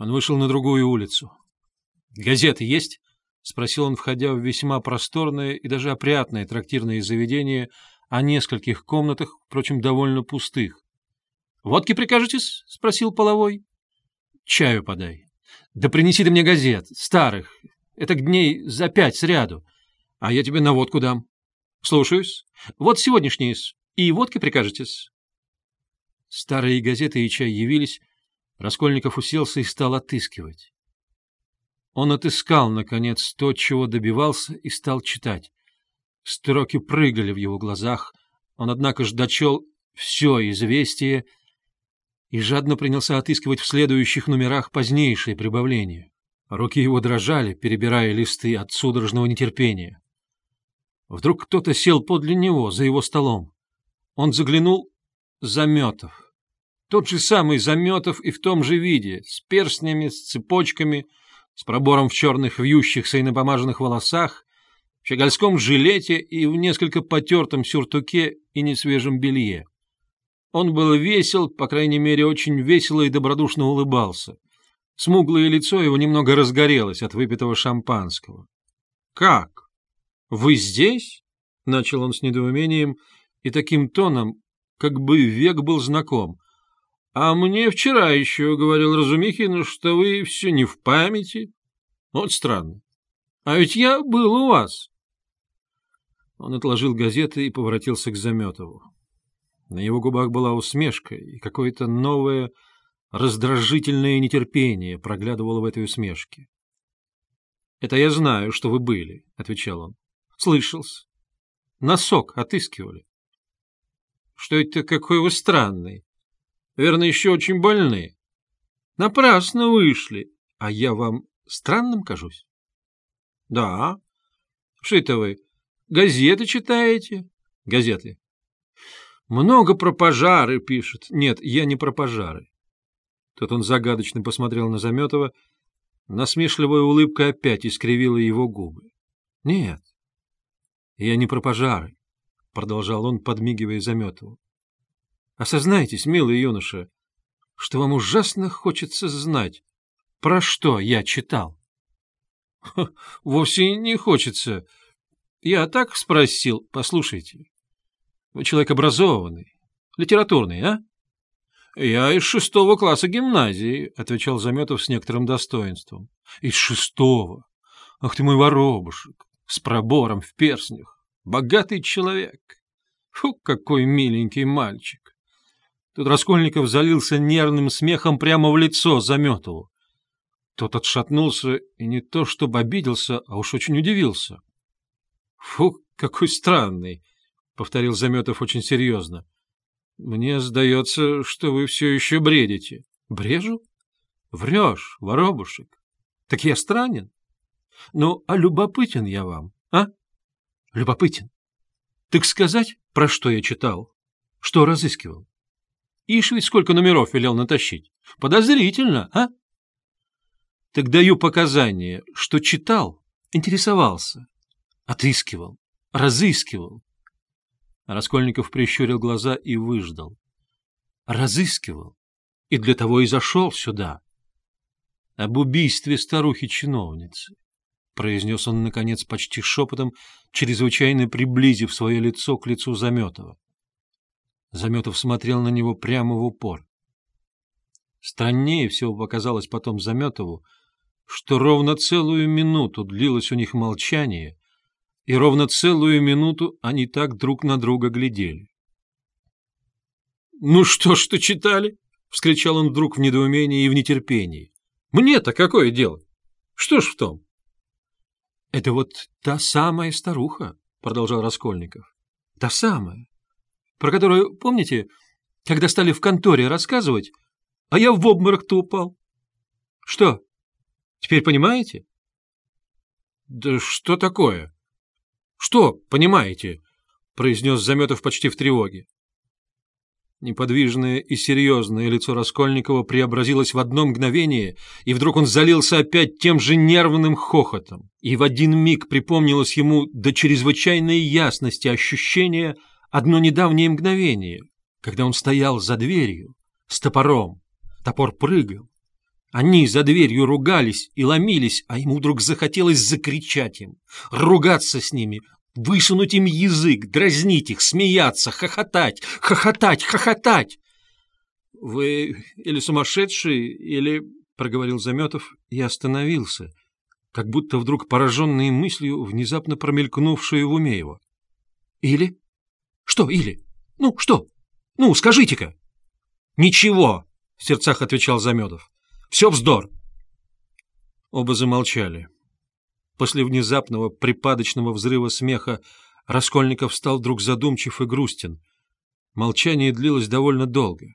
Он вышел на другую улицу. «Газеты есть?» — спросил он, входя в весьма просторное и даже опрятное трактирное заведение о нескольких комнатах, впрочем, довольно пустых. «Водки прикажетесь?» — спросил половой. «Чаю подай. Да принеси ты мне газет, старых. Это дней за пять сряду. А я тебе на водку дам. Слушаюсь. Вот сегодняшние И водки прикажетесь?» Старые газеты и чай явились, Раскольников уселся и стал отыскивать. Он отыскал, наконец, то, чего добивался, и стал читать. Строки прыгали в его глазах. Он, однако ж, дочел все известие и жадно принялся отыскивать в следующих номерах позднейшие прибавления. Руки его дрожали, перебирая листы от судорожного нетерпения. Вдруг кто-то сел подле него, за его столом. Он заглянул — Заметов. Тот же самый Заметов и в том же виде, с перстнями, с цепочками, с пробором в черных вьющихся и напомаженных волосах, в щегольском жилете и в несколько потертом сюртуке и несвежем белье. Он был весел, по крайней мере, очень весело и добродушно улыбался. Смуглое лицо его немного разгорелось от выпитого шампанского. — Как? Вы здесь? — начал он с недоумением и таким тоном, как бы век был знаком —— А мне вчера еще говорил Разумихин, что вы все не в памяти. Вот странно. А ведь я был у вас. Он отложил газеты и поворотился к Заметову. На его губах была усмешка, и какое-то новое раздражительное нетерпение проглядывало в этой усмешке. — Это я знаю, что вы были, — отвечал он. — Слышался. Носок отыскивали. — Что это какой вы странный? Верно, еще очень больны. Напрасно вышли. А я вам странным кажусь? Да. Это вы? Газеты читаете? Газеты. Много про пожары пишут. Нет, я не про пожары. Тут он загадочно посмотрел на Заметова. Насмешливая улыбка опять искривила его губы. Нет, я не про пожары, — продолжал он, подмигивая Заметову. Осознайтесь, милый юноша, что вам ужасно хочется знать, про что я читал. — Вовсе не хочется. Я так спросил. Послушайте, вы человек образованный, литературный, а? — Я из шестого класса гимназии, — отвечал Заметов с некоторым достоинством. — Из шестого? Ах ты мой воробушек, с пробором в перстнях, богатый человек. Фу, какой миленький мальчик. Тут Раскольников залился нервным смехом прямо в лицо Заметову. Тот отшатнулся и не то чтобы обиделся, а уж очень удивился. — Фу, какой странный! — повторил Заметов очень серьезно. — Мне сдается, что вы все еще бредите. — Брежу? Врешь, воробушек. Так я странен? Ну, а любопытен я вам, а? Любопытен. Так сказать, про что я читал? Что разыскивал? Ишь ведь сколько номеров велел натащить. Подозрительно, а? Так даю показания, что читал, интересовался, отыскивал, разыскивал. Раскольников прищурил глаза и выждал. Разыскивал. И для того и зашел сюда. Об убийстве старухи-чиновницы. — произнес он, наконец, почти шепотом, чрезвычайно приблизив свое лицо к лицу Заметова. Заметов смотрел на него прямо в упор. Страннее всего показалось потом Заметову, что ровно целую минуту длилось у них молчание, и ровно целую минуту они так друг на друга глядели. — Ну что ж ты читали? — вскричал он вдруг в недоумении и в нетерпении. — Мне-то какое дело? Что ж в том? — Это вот та самая старуха, — продолжал Раскольников. — Та самая про которую, помните, когда стали в конторе рассказывать, а я в обморок-то упал? Что, теперь понимаете? Да что такое? Что понимаете? произнес Заметов почти в тревоге. Неподвижное и серьезное лицо Раскольникова преобразилось в одно мгновение, и вдруг он залился опять тем же нервным хохотом. И в один миг припомнилось ему до чрезвычайной ясности ощущение — одно недавнее мгновение, когда он стоял за дверью с топором, топор прыгал, Они за дверью ругались и ломились, а ему вдруг захотелось закричать им, ругаться с ними, высунуть им язык, дразнить их, смеяться, хохотать, хохотать, хохотать. — Вы или сумасшедший, или... — проговорил Заметов и остановился, как будто вдруг пораженный мыслью, внезапно промелькнувшую в уме его. — Или? Что или? Ну, что? Ну, скажите-ка. — Ничего, — в сердцах отвечал Заметов. — Все вздор. Оба замолчали. После внезапного припадочного взрыва смеха Раскольников стал вдруг задумчив и грустен. Молчание длилось довольно долго.